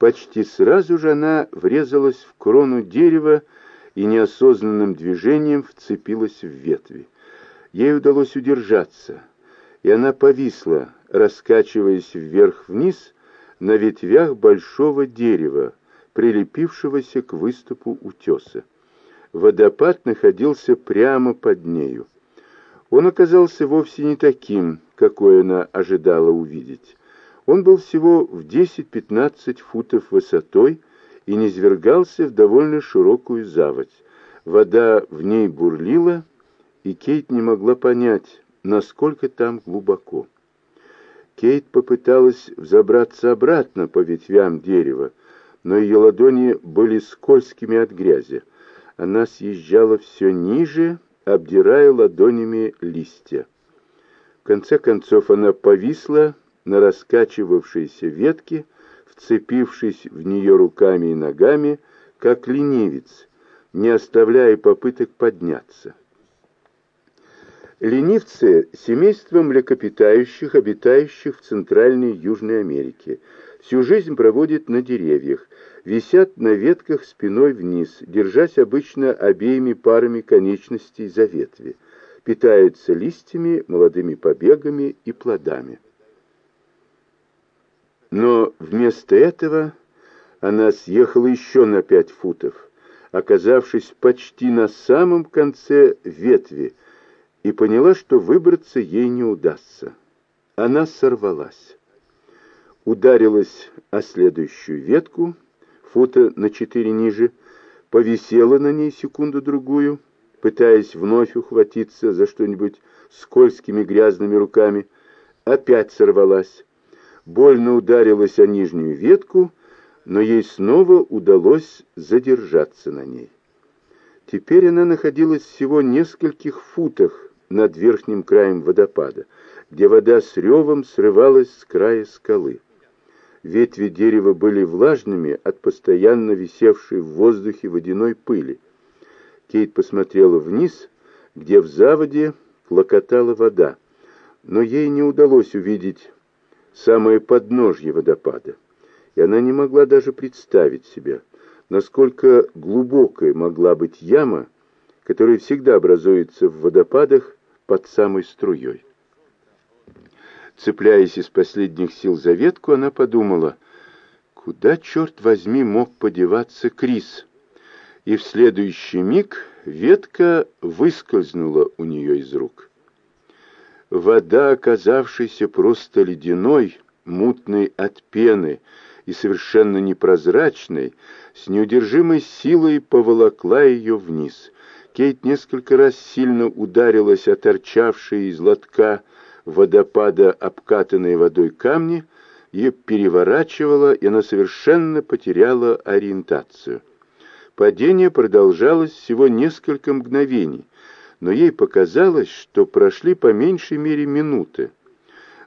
Почти сразу же она врезалась в крону дерева и неосознанным движением вцепилась в ветви. Ей удалось удержаться, и она повисла, раскачиваясь вверх-вниз на ветвях большого дерева, прилепившегося к выступу утеса. Водопад находился прямо под нею. Он оказался вовсе не таким, какой она ожидала увидеть. Он был всего в 10-15 футов высотой и низвергался в довольно широкую заводь. Вода в ней бурлила, и Кейт не могла понять, насколько там глубоко. Кейт попыталась взобраться обратно по ветвям дерева, но ее ладони были скользкими от грязи. Она съезжала все ниже, обдирая ладонями листья. В конце концов она повисла на раскачивавшейся ветке, вцепившись в нее руками и ногами, как ленивец, не оставляя попыток подняться. Ленивцы – семейство млекопитающих, обитающих в Центральной Южной Америке. Всю жизнь проводят на деревьях, висят на ветках спиной вниз, держась обычно обеими парами конечностей за ветви. Питаются листьями, молодыми побегами и плодами. Но вместо этого она съехала еще на пять футов, оказавшись почти на самом конце ветви, и поняла, что выбраться ей не удастся. Она сорвалась. Ударилась о следующую ветку, фута на четыре ниже, повисела на ней секунду-другую, пытаясь вновь ухватиться за что-нибудь скользкими грязными руками, опять сорвалась больно ударилась о нижнюю ветку, но ей снова удалось задержаться на ней. Теперь она находилась всего нескольких футах над верхним краем водопада, где вода с ревом срывалась с края скалы. Ветви дерева были влажными от постоянно висевшей в воздухе водяной пыли. Кейт посмотрела вниз, где в заводе клокотала вода, но ей не удалось увидеть самое подножье водопада, и она не могла даже представить себе, насколько глубокой могла быть яма, которая всегда образуется в водопадах под самой струей. Цепляясь из последних сил за ветку, она подумала, куда, черт возьми, мог подеваться Крис? И в следующий миг ветка выскользнула у нее из рук. Вода, оказавшаяся просто ледяной, мутной от пены и совершенно непрозрачной, с неудержимой силой поволокла ее вниз. Кейт несколько раз сильно ударилась о торчавшие из лотка водопада обкатанные водой камни, ее переворачивала, и она совершенно потеряла ориентацию. Падение продолжалось всего несколько мгновений, но ей показалось, что прошли по меньшей мере минуты.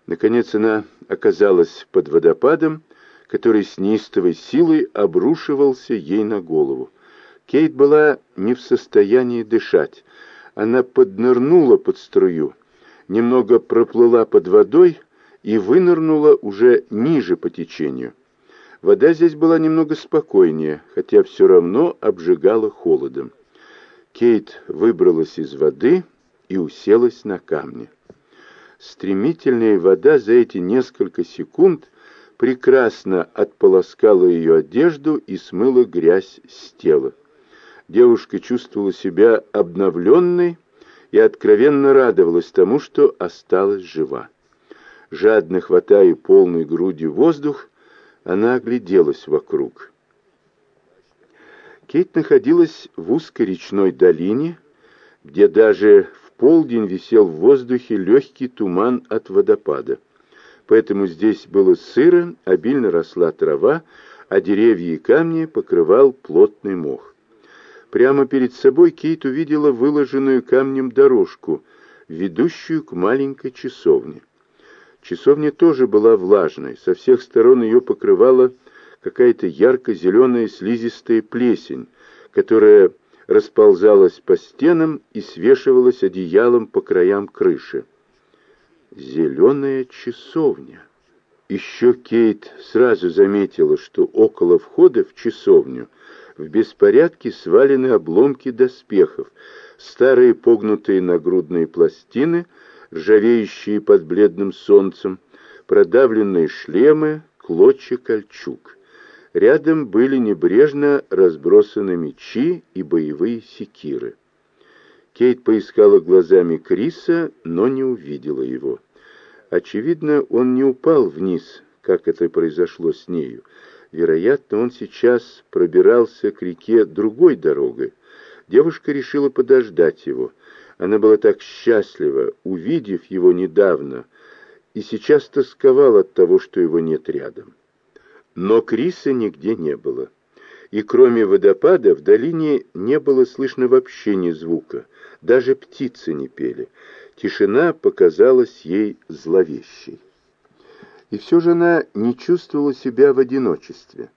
Наконец она оказалась под водопадом, который с неистовой силой обрушивался ей на голову. Кейт была не в состоянии дышать. Она поднырнула под струю, немного проплыла под водой и вынырнула уже ниже по течению. Вода здесь была немного спокойнее, хотя все равно обжигала холодом. Кейт выбралась из воды и уселась на камне. Стремительная вода за эти несколько секунд прекрасно отполоскала ее одежду и смыла грязь с тела. Девушка чувствовала себя обновленной и откровенно радовалась тому, что осталась жива. Жадно хватая полной грудью воздух, она огляделась вокруг. Кейт находилась в узкой речной долине, где даже в полдень висел в воздухе легкий туман от водопада. Поэтому здесь было сыро, обильно росла трава, а деревья и камни покрывал плотный мох. Прямо перед собой Кейт увидела выложенную камнем дорожку, ведущую к маленькой часовне. Часовня тоже была влажной, со всех сторон ее покрывала какая-то ярко-зеленая слизистая плесень, которая расползалась по стенам и свешивалась одеялом по краям крыши. Зеленая часовня. Еще Кейт сразу заметила, что около входа в часовню в беспорядке свалены обломки доспехов, старые погнутые нагрудные пластины, ржавеющие под бледным солнцем, продавленные шлемы, клочья кольчуг. Рядом были небрежно разбросаны мечи и боевые секиры. Кейт поискала глазами Криса, но не увидела его. Очевидно, он не упал вниз, как это произошло с нею. Вероятно, он сейчас пробирался к реке другой дорогой. Девушка решила подождать его. Она была так счастлива, увидев его недавно, и сейчас тосковала от того, что его нет рядом. Но Криса нигде не было. И кроме водопада в долине не было слышно вообще ни звука. Даже птицы не пели. Тишина показалась ей зловещей. И все же она не чувствовала себя в одиночестве.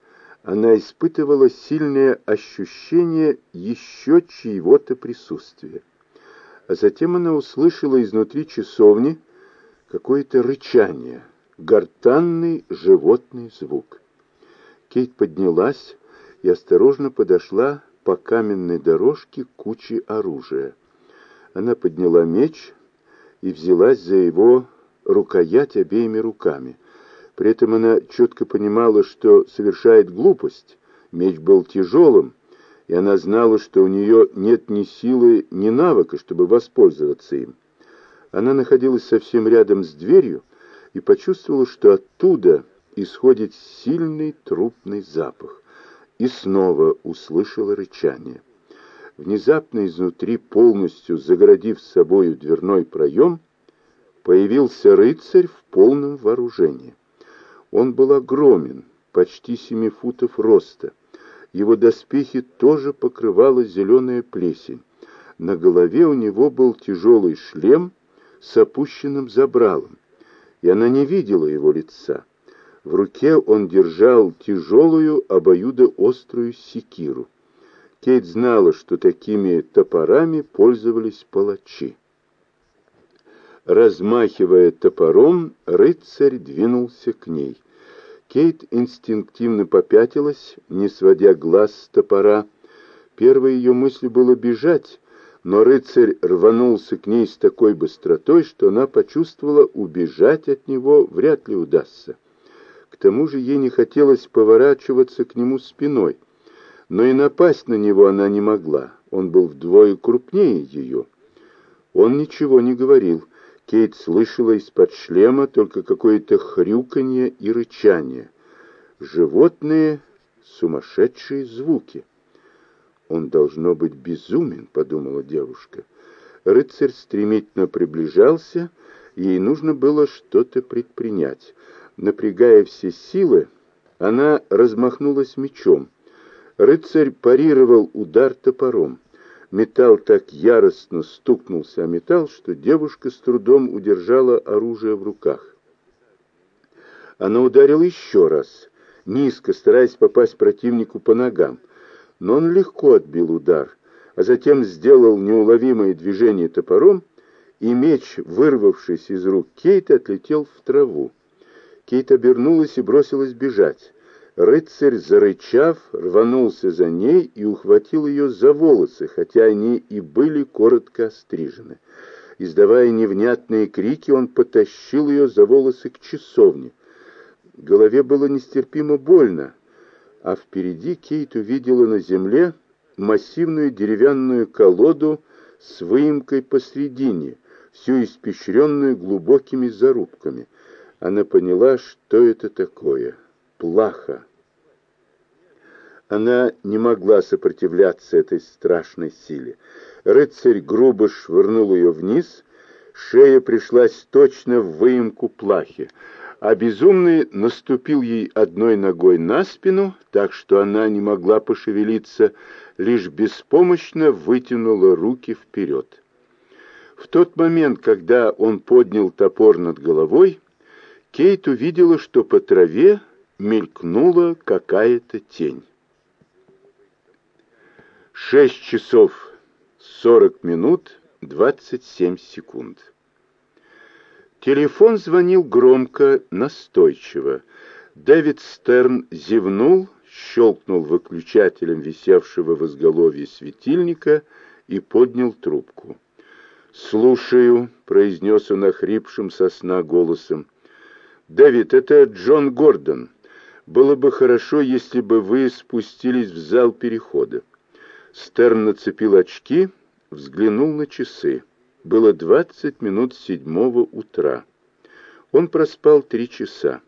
Она испытывала сильное ощущение еще чьего-то присутствия. А затем она услышала изнутри часовни какое-то рычание, гортанный животный звук. Кейт поднялась и осторожно подошла по каменной дорожке к куче оружия. Она подняла меч и взялась за его рукоять обеими руками. При этом она четко понимала, что совершает глупость. Меч был тяжелым, и она знала, что у нее нет ни силы, ни навыка, чтобы воспользоваться им. Она находилась совсем рядом с дверью и почувствовала, что оттуда исходит сильный трупный запах. И снова услышала рычание. Внезапно изнутри, полностью загородив собою дверной проем, появился рыцарь в полном вооружении. Он был огромен, почти семи футов роста. Его доспехи тоже покрывала зеленая плесень. На голове у него был тяжелый шлем с опущенным забралом, и она не видела его лица. В руке он держал тяжелую обоюдоострую секиру. Кейт знала, что такими топорами пользовались палачи. Размахивая топором, рыцарь двинулся к ней. Кейт инстинктивно попятилась, не сводя глаз с топора. Первой ее мыслью было бежать, но рыцарь рванулся к ней с такой быстротой, что она почувствовала, убежать от него вряд ли удастся. К тому же ей не хотелось поворачиваться к нему спиной но и напасть на него она не могла. Он был вдвое крупнее ее. Он ничего не говорил. Кейт слышала из-под шлема только какое-то хрюканье и рычание. Животные — сумасшедшие звуки. «Он должно быть безумен», — подумала девушка. Рыцарь стремительно приближался, ей нужно было что-то предпринять. Напрягая все силы, она размахнулась мечом — Рыцарь парировал удар топором. Металл так яростно стукнулся о металл, что девушка с трудом удержала оружие в руках. Она ударила еще раз, низко, стараясь попасть противнику по ногам. Но он легко отбил удар, а затем сделал неуловимое движение топором, и меч, вырвавшись из рук Кейт, отлетел в траву. Кейт обернулась и бросилась бежать. Рыцарь, зарычав, рванулся за ней и ухватил ее за волосы, хотя они и были коротко острижены. Издавая невнятные крики, он потащил ее за волосы к часовне. Голове было нестерпимо больно, а впереди Кейт увидела на земле массивную деревянную колоду с выемкой посредине, всю испещренную глубокими зарубками. Она поняла, что это такое — плаха. Она не могла сопротивляться этой страшной силе. Рыцарь грубо швырнул ее вниз, шея пришлась точно в выемку плахи, а безумный наступил ей одной ногой на спину, так что она не могла пошевелиться, лишь беспомощно вытянула руки вперед. В тот момент, когда он поднял топор над головой, Кейт увидела, что по траве мелькнула какая-то тень. Шесть часов сорок минут двадцать семь секунд. Телефон звонил громко, настойчиво. Дэвид Стерн зевнул, щелкнул выключателем висевшего в изголовье светильника и поднял трубку. «Слушаю», — произнес он охрипшим со сна голосом. «Дэвид, это Джон Гордон. Было бы хорошо, если бы вы спустились в зал перехода». Стерн нацепил очки, взглянул на часы. Было двадцать минут седьмого утра. Он проспал три часа.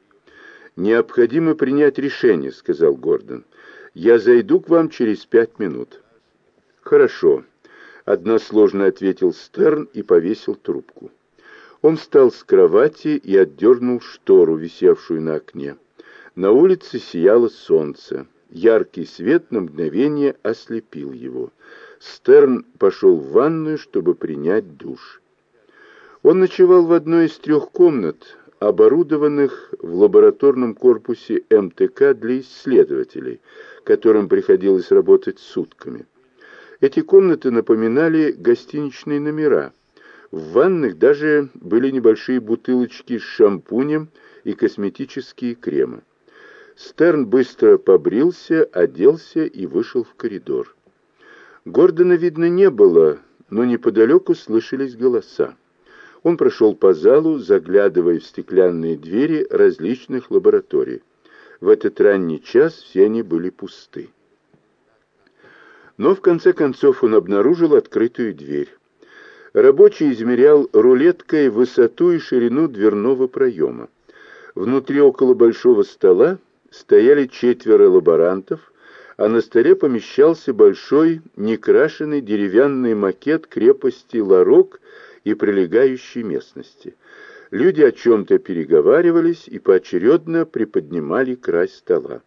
«Необходимо принять решение», — сказал Гордон. «Я зайду к вам через пять минут». «Хорошо», — односложно ответил Стерн и повесил трубку. Он встал с кровати и отдернул штору, висевшую на окне. На улице сияло солнце. Яркий свет на мгновение ослепил его. Стерн пошел в ванную, чтобы принять душ. Он ночевал в одной из трех комнат, оборудованных в лабораторном корпусе МТК для исследователей, которым приходилось работать сутками. Эти комнаты напоминали гостиничные номера. В ванных даже были небольшие бутылочки с шампунем и косметические кремы. Стерн быстро побрился, оделся и вышел в коридор. Гордона видно не было, но неподалеку слышались голоса. Он прошел по залу, заглядывая в стеклянные двери различных лабораторий. В этот ранний час все они были пусты. Но в конце концов он обнаружил открытую дверь. Рабочий измерял рулеткой высоту и ширину дверного проема. Внутри около большого стола стояли четверо лаборантов, а на столе помещался большой некрашенный деревянный макет крепости Ларок и прилегающей местности. Люди о чем-то переговаривались и поочередно приподнимали край стола.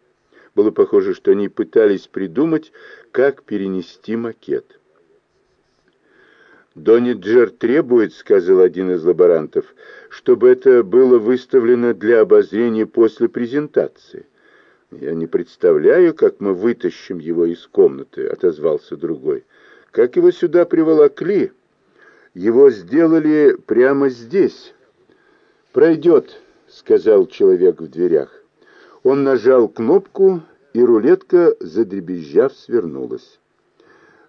Было похоже, что они пытались придумать, как перенести макет. «Дониджер требует, — сказал один из лаборантов, — чтобы это было выставлено для обозрения после презентации. «Я не представляю, как мы вытащим его из комнаты», — отозвался другой. «Как его сюда приволокли? Его сделали прямо здесь». «Пройдет», — сказал человек в дверях. Он нажал кнопку, и рулетка, задребезжав, свернулась.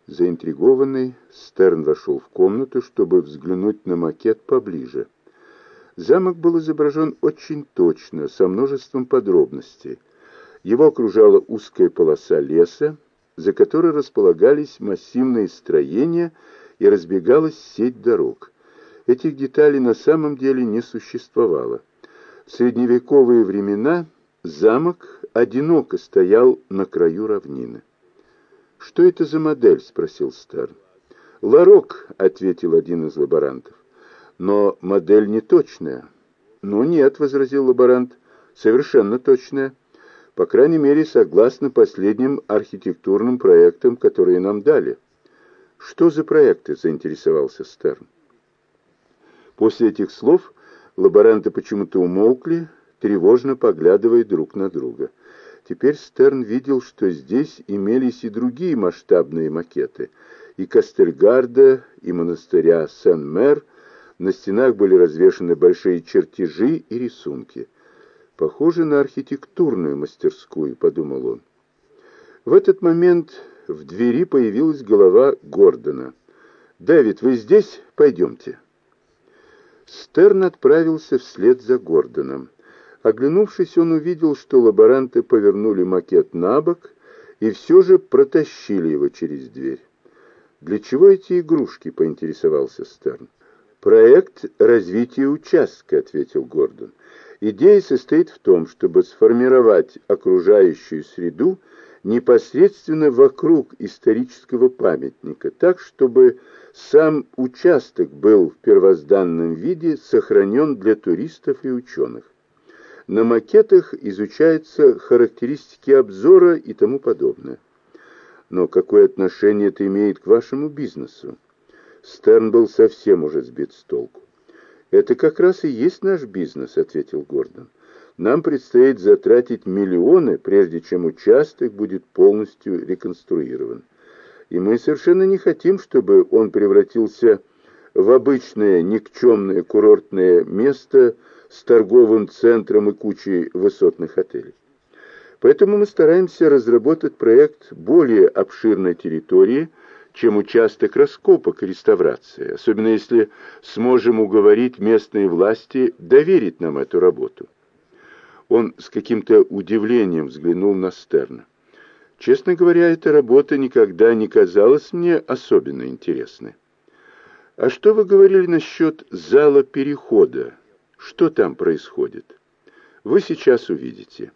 Заинтригованный, Стерн вошел в комнату, чтобы взглянуть на макет поближе. Замок был изображен очень точно, со множеством подробностей. Его окружала узкая полоса леса, за которой располагались массивные строения и разбегалась сеть дорог. Этих деталей на самом деле не существовало. В средневековые времена замок одиноко стоял на краю равнины. «Что это за модель?» — спросил Стерн. «Ларок», — ответил один из лаборантов. «Но модель не точная». «Ну нет», — возразил лаборант, — «совершенно точная» по крайней мере, согласно последним архитектурным проектам, которые нам дали. «Что за проекты?» – заинтересовался Стерн. После этих слов лаборанты почему-то умолкли, тревожно поглядывая друг на друга. Теперь Стерн видел, что здесь имелись и другие масштабные макеты, и Кастельгарда, и монастыря Сен-Мер, на стенах были развешаны большие чертежи и рисунки. Похоже на архитектурную мастерскую, подумал он. В этот момент в двери появилась голова Гордона. «Дэвид, вы здесь? Пойдемте». Стерн отправился вслед за Гордоном. Оглянувшись, он увидел, что лаборанты повернули макет на бок и все же протащили его через дверь. «Для чего эти игрушки?» — поинтересовался Стерн. «Проект развития участка», — ответил Гордон. Идея состоит в том, чтобы сформировать окружающую среду непосредственно вокруг исторического памятника, так, чтобы сам участок был в первозданном виде сохранен для туристов и ученых. На макетах изучаются характеристики обзора и тому подобное. Но какое отношение это имеет к вашему бизнесу? Стерн был совсем уже сбит с толку. «Это как раз и есть наш бизнес», — ответил Гордон. «Нам предстоит затратить миллионы, прежде чем участок будет полностью реконструирован. И мы совершенно не хотим, чтобы он превратился в обычное никчемное курортное место с торговым центром и кучей высотных отелей. Поэтому мы стараемся разработать проект более обширной территории, чем участок раскопок и реставрации, особенно если сможем уговорить местные власти доверить нам эту работу. Он с каким-то удивлением взглянул на Стерна. Честно говоря, эта работа никогда не казалась мне особенно интересной. А что вы говорили насчет зала перехода? Что там происходит? Вы сейчас увидите.